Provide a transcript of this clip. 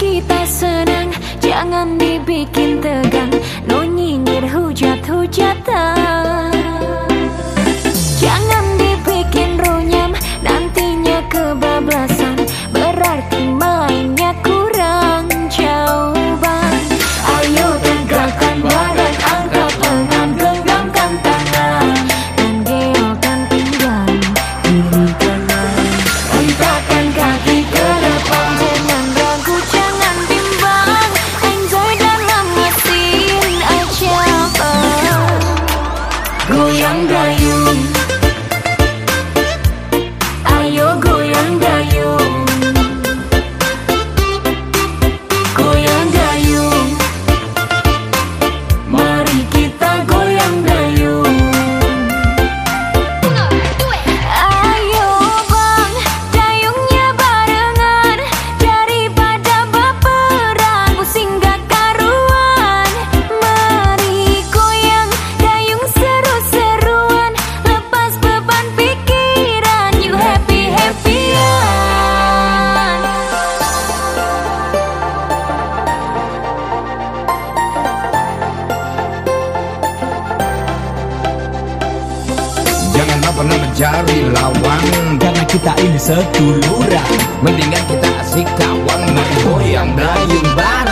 kita senang. Jangan dibikin tegang. No nyinyir hujat-hujatan. cari lawan Karena kita ini seduluran Mendingan kita asik kawan Main goyang dayung bareng.